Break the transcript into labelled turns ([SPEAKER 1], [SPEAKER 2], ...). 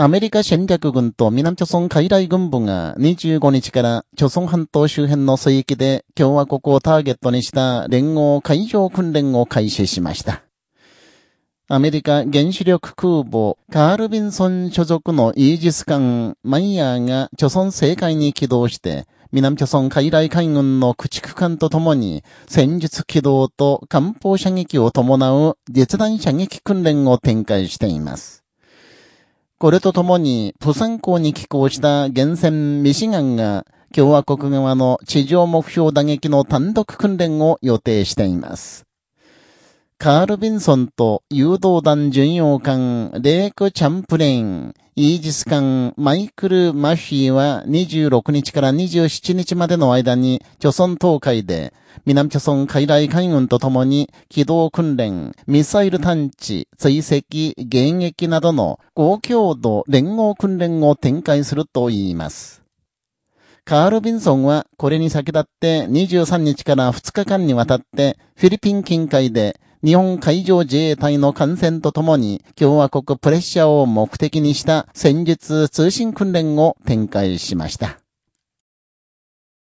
[SPEAKER 1] アメリカ戦略軍と南朝鮮海来軍部が25日から朝鮮半島周辺の水域で共和国をターゲットにした連合海上訓練を開始しました。アメリカ原子力空母カール・ビンソン所属のイージス艦マイヤーが朝鮮政界に起動して南朝鮮海来海軍の駆逐艦とともに戦術機動と艦砲射撃を伴う実弾射撃訓練を展開しています。これとともに、プサン港に寄港した源泉ミシガンが、共和国側の地上目標打撃の単独訓練を予定しています。カール・ビンソンと誘導弾巡洋艦レーク・チャンプレイン、イージス艦マイクル・マフィーは26日から27日までの間に、貯村東海で、南朝鮮海来海軍とともに機動訓練、ミサイル探知、追跡、迎撃などの高強度連合訓練を展開すると言います。カール・ビンソンはこれに先立って23日から2日間にわたってフィリピン近海で日本海上自衛隊の艦船とともに共和国プレッシャーを目的にした戦術通信訓練を展開しました。